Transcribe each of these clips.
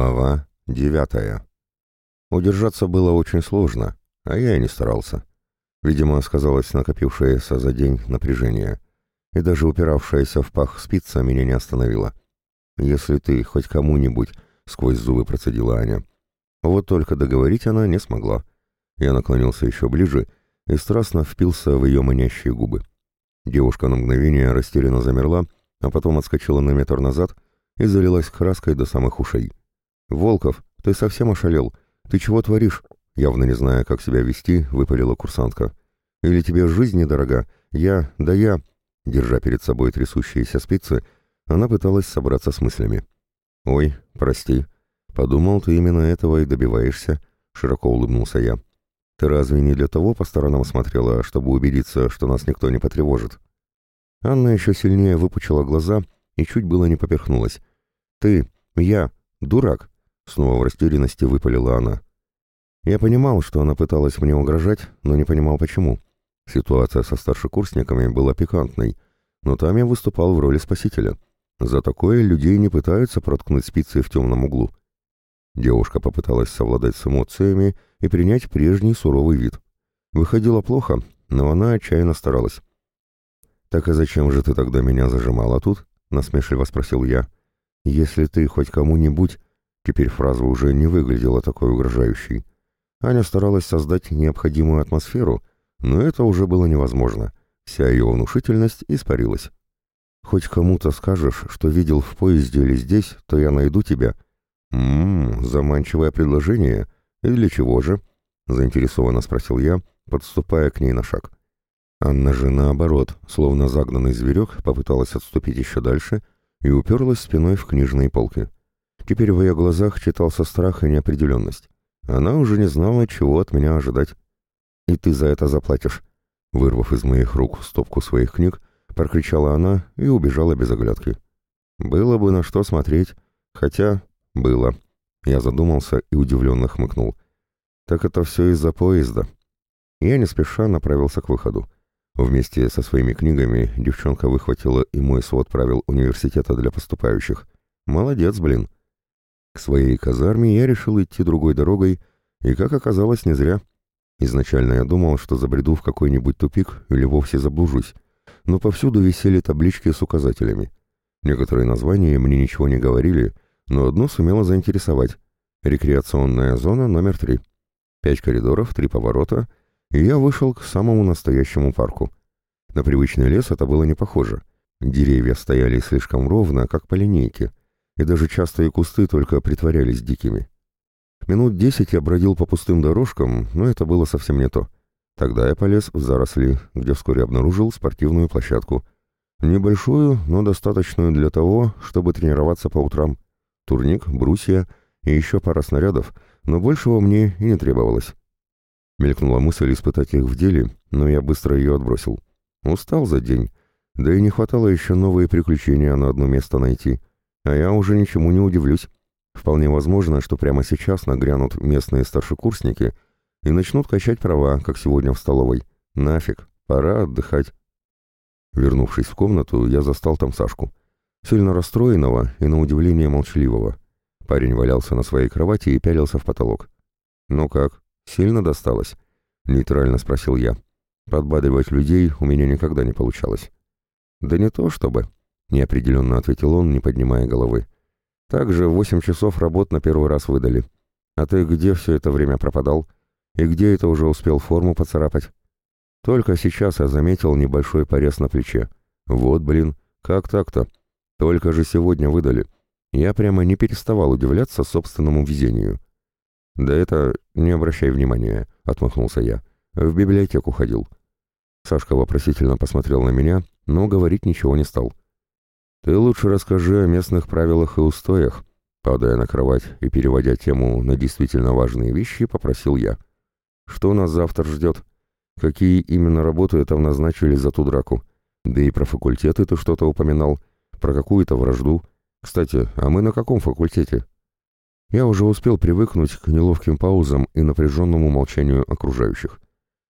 Глава девятая. Удержаться было очень сложно, а я и не старался. Видимо, сказалось накопившееся за день напряжение, и даже упиравшаяся в пах спица меня не остановила. «Если ты хоть кому-нибудь», — сквозь зубы процедила Аня. Вот только договорить она не смогла. Я наклонился еще ближе и страстно впился в ее манящие губы. Девушка на мгновение растерянно замерла, а потом отскочила на метр назад и залилась краской до самых ушей. «Волков, ты совсем ошалел? Ты чего творишь?» Явно не зная, как себя вести, выпалила курсантка. «Или тебе жизнь недорога? Я, да я...» Держа перед собой трясущиеся спицы, она пыталась собраться с мыслями. «Ой, прости. Подумал, ты именно этого и добиваешься», — широко улыбнулся я. «Ты разве не для того по сторонам смотрела, чтобы убедиться, что нас никто не потревожит?» Анна еще сильнее выпучила глаза и чуть было не поперхнулась. «Ты, я, дурак!» Снова в растерянности выпалила она. Я понимал, что она пыталась мне угрожать, но не понимал почему. Ситуация со старшекурсниками была пикантной, но там я выступал в роли спасителя. За такое людей не пытаются проткнуть спицей в темном углу. Девушка попыталась совладать с эмоциями и принять прежний суровый вид. Выходило плохо, но она отчаянно старалась. «Так и зачем же ты тогда меня зажимала тут?» — насмешливо спросил я. «Если ты хоть кому-нибудь Теперь фраза уже не выглядела такой угрожающей. Аня старалась создать необходимую атмосферу, но это уже было невозможно. Вся ее внушительность испарилась. «Хоть кому-то скажешь, что видел в поезде или здесь, то я найду тебя». «Ммм, заманчивое предложение. И для чего же?» — заинтересованно спросил я, подступая к ней на шаг. Анна же, наоборот, словно загнанный зверек, попыталась отступить еще дальше и уперлась спиной в книжные полки. Теперь в ее глазах читался страх и неопределенность. Она уже не знала, чего от меня ожидать. «И ты за это заплатишь!» Вырвав из моих рук стопку своих книг, прокричала она и убежала без оглядки. Было бы на что смотреть, хотя было. Я задумался и удивленно хмыкнул. Так это все из-за поезда. Я не спеша направился к выходу. Вместе со своими книгами девчонка выхватила и мой свод правил университета для поступающих. Молодец, блин. К своей казарме я решил идти другой дорогой, и, как оказалось, не зря. Изначально я думал, что забреду в какой-нибудь тупик или вовсе заблужусь, но повсюду висели таблички с указателями. Некоторые названия мне ничего не говорили, но одно сумело заинтересовать. Рекреационная зона номер три. Пять коридоров, три поворота, и я вышел к самому настоящему парку. На привычный лес это было не похоже. Деревья стояли слишком ровно, как по линейке — и даже частые кусты только притворялись дикими. Минут десять я бродил по пустым дорожкам, но это было совсем не то. Тогда я полез в заросли, где вскоре обнаружил спортивную площадку. Небольшую, но достаточную для того, чтобы тренироваться по утрам. Турник, брусья и еще пара снарядов, но большего мне и не требовалось. Мелькнула мысль испытать их в деле, но я быстро ее отбросил. Устал за день, да и не хватало еще новые приключения на одно место найти — а я уже ничему не удивлюсь. Вполне возможно, что прямо сейчас нагрянут местные старшекурсники и начнут качать права, как сегодня в столовой. Нафиг, пора отдыхать. Вернувшись в комнату, я застал там Сашку. Сильно расстроенного и, на удивление, молчаливого. Парень валялся на своей кровати и пялился в потолок. «Ну как, сильно досталось?» — нейтрально спросил я. Подбадривать людей у меня никогда не получалось. «Да не то чтобы», неопределенно ответил он, не поднимая головы. Также восемь часов работ на первый раз выдали. А ты где все это время пропадал? И где это уже успел форму поцарапать? Только сейчас я заметил небольшой порез на плече. Вот, блин, как так-то? Только же сегодня выдали. Я прямо не переставал удивляться собственному везению. «Да это не обращай внимания», — отмахнулся я. «В библиотеку ходил». Сашка вопросительно посмотрел на меня, но говорить ничего не стал. «Ты лучше расскажи о местных правилах и устоях», падая на кровать и переводя тему на действительно важные вещи, попросил я. «Что нас завтра ждет? Какие именно работы там назначили за ту драку? Да и про факультеты ты что-то упоминал, про какую-то вражду. Кстати, а мы на каком факультете?» Я уже успел привыкнуть к неловким паузам и напряженному молчанию окружающих.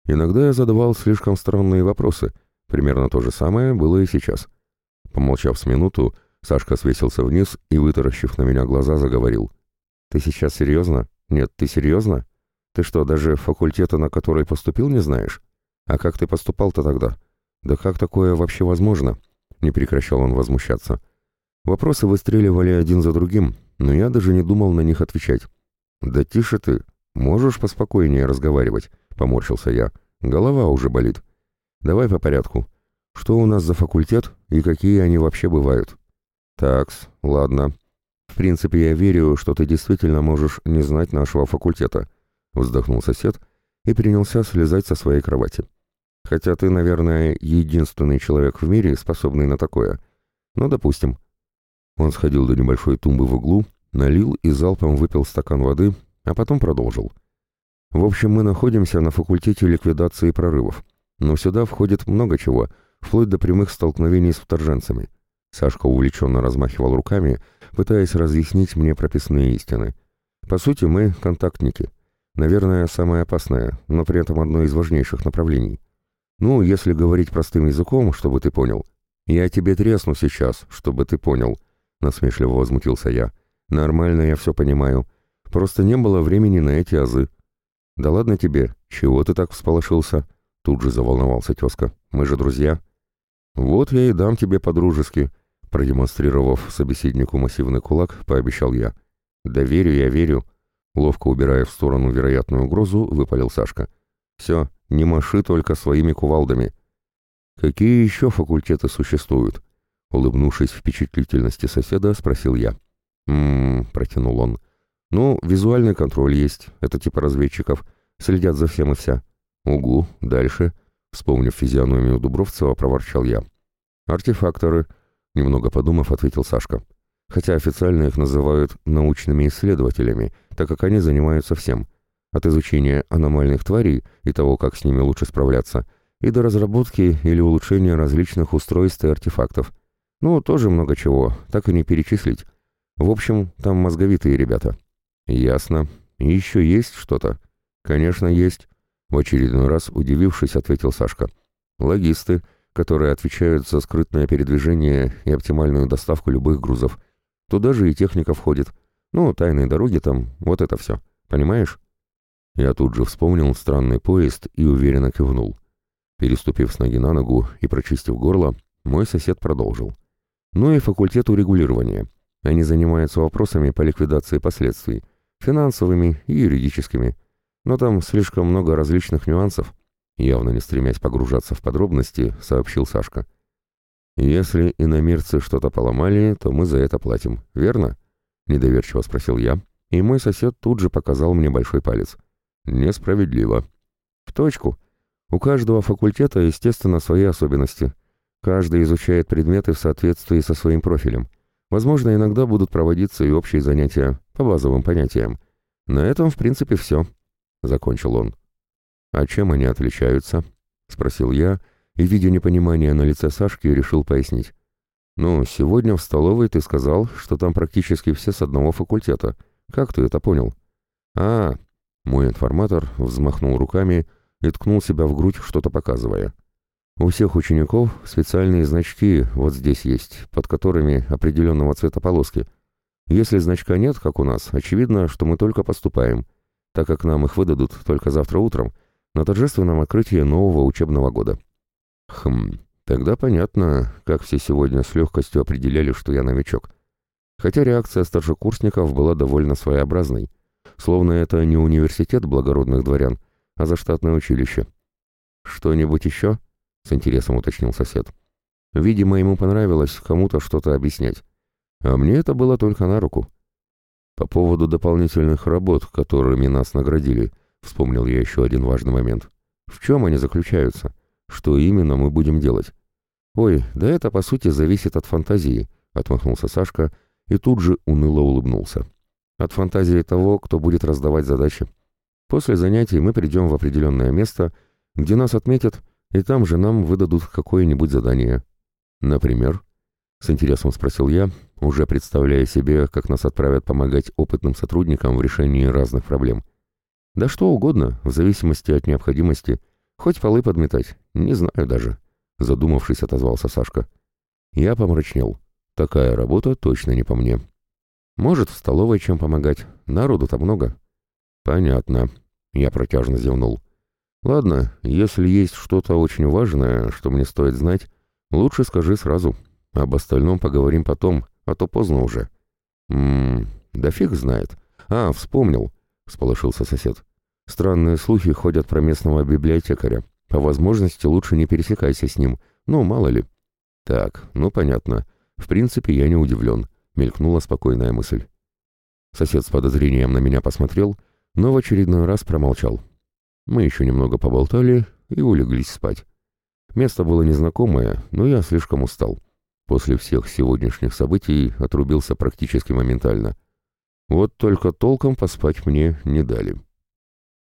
Иногда я задавал слишком странные вопросы. Примерно то же самое было и сейчас. — Помолчав с минуту, Сашка свесился вниз и, вытаращив на меня глаза, заговорил. Ты сейчас серьезно? Нет, ты серьезно? Ты что, даже факультета, на который поступил, не знаешь? А как ты поступал-то тогда? Да как такое вообще возможно? Не прекращал он возмущаться. Вопросы выстреливали один за другим, но я даже не думал на них отвечать. «Да тише ты, можешь поспокойнее разговаривать?» — поморщился я. «Голова уже болит. Давай по порядку. Что у нас за факультет и какие они вообще бывают?» «Такс, ладно. В принципе, я верю, что ты действительно можешь не знать нашего факультета», — вздохнул сосед и принялся слезать со своей кровати. «Хотя ты, наверное, единственный человек в мире, способный на такое. Ну, допустим». Он сходил до небольшой тумбы в углу налил и залпом выпил стакан воды, а потом продолжил. В общем, мы находимся на факультете ликвидации прорывов, но сюда входит много чего, вплоть до прямых столкновений с вторженцами. Сашка увлеченно размахивал руками, пытаясь разъяснить мне прописные истины. По сути, мы контактники. Наверное, самое опасное, но при этом одно из важнейших направлений. Ну, если говорить простым языком, чтобы ты понял. Я тебе тресну сейчас, чтобы ты понял, насмешливо возмутился я. «Нормально, я все понимаю. Просто не было времени на эти азы». «Да ладно тебе, чего ты так всполошился?» Тут же заволновался тезка. «Мы же друзья». «Вот я и дам тебе по-дружески», продемонстрировав собеседнику массивный кулак, пообещал я. «Да верю, я верю», ловко убирая в сторону вероятную угрозу, выпалил Сашка. «Все, не маши только своими кувалдами». «Какие еще факультеты существуют?» Улыбнувшись впечатлительности соседа, спросил я. «М-м-м», протянул он. «Ну, визуальный контроль есть, это типа разведчиков, следят за всем и вся». «Угу, дальше», — вспомнив физиономию Дубровцева, проворчал я. «Артефакторы», — немного подумав, ответил Сашка. «Хотя официально их называют научными исследователями, так как они занимаются всем. От изучения аномальных тварей и того, как с ними лучше справляться, и до разработки или улучшения различных устройств и артефактов. Ну, тоже много чего, так и не перечислить. В общем, там мозговитые ребята. Ясно. еще есть что-то? Конечно, есть. В очередной раз, удивившись, ответил Сашка. Логисты, которые отвечают за скрытное передвижение и оптимальную доставку любых грузов. Туда же и техника входит. Ну, тайные дороги там, вот это все. Понимаешь? Я тут же вспомнил странный поезд и уверенно кивнул. Переступив с ноги на ногу и прочистив горло, мой сосед продолжил. Ну и факультет урегулирования. Они занимаются вопросами по ликвидации последствий, финансовыми и юридическими. Но там слишком много различных нюансов, явно не стремясь погружаться в подробности, сообщил Сашка. «Если иномирцы что-то поломали, то мы за это платим, верно?» — недоверчиво спросил я, и мой сосед тут же показал мне большой палец. «Несправедливо». «В точку. У каждого факультета, естественно, свои особенности. Каждый изучает предметы в соответствии со своим профилем. Возможно, иногда будут проводиться и общие занятия по базовым понятиям. На этом, в принципе, все», — закончил он. «А чем они отличаются?» — спросил я, и, видя непонимание на лице Сашки, решил пояснить. «Ну, сегодня в столовой ты сказал, что там практически все с одного факультета. Как ты это понял?» «А...» — мой информатор взмахнул руками и ткнул себя в грудь, что-то показывая. У всех учеников специальные значки вот здесь есть, под которыми определенного цвета полоски. Если значка нет, как у нас, очевидно, что мы только поступаем, так как нам их выдадут только завтра утром на торжественном открытии нового учебного года. Хм, тогда понятно, как все сегодня с легкостью определяли, что я новичок. Хотя реакция старшекурсников была довольно своеобразной, словно это не университет благородных дворян, а заштатное училище. «Что-нибудь еще?» — с интересом уточнил сосед. Видимо, ему понравилось кому-то что-то объяснять. А мне это было только на руку. По поводу дополнительных работ, которыми нас наградили, вспомнил я еще один важный момент. В чем они заключаются? Что именно мы будем делать? Ой, да это по сути зависит от фантазии, отмахнулся Сашка и тут же уныло улыбнулся. От фантазии того, кто будет раздавать задачи. После занятий мы придем в определенное место, где нас отметят и там же нам выдадут какое-нибудь задание. Например, с интересом спросил я, уже представляя себе, как нас отправят помогать опытным сотрудникам в решении разных проблем. Да что угодно, в зависимости от необходимости. Хоть полы подметать, не знаю даже. Задумавшись, отозвался Сашка. Я помрачнел. Такая работа точно не по мне. Может, в столовой чем помогать. Народу-то много. Понятно. Я протяжно зевнул. Ладно, если есть что-то очень важное, что мне стоит знать, лучше скажи сразу. Об остальном поговорим потом, а то поздно уже. Ммм, да фиг знает. А, вспомнил, всполошился сосед. Странные слухи ходят про местного библиотекаря. По возможности лучше не пересекайся с ним. Ну, мало ли. Так, ну понятно. В принципе, я не удивлен. Мелькнула спокойная мысль. Сосед с подозрением на меня посмотрел, но в очередной раз промолчал. Мы еще немного поболтали и улеглись спать. Место было незнакомое, но я слишком устал. После всех сегодняшних событий отрубился практически моментально. Вот только толком поспать мне не дали.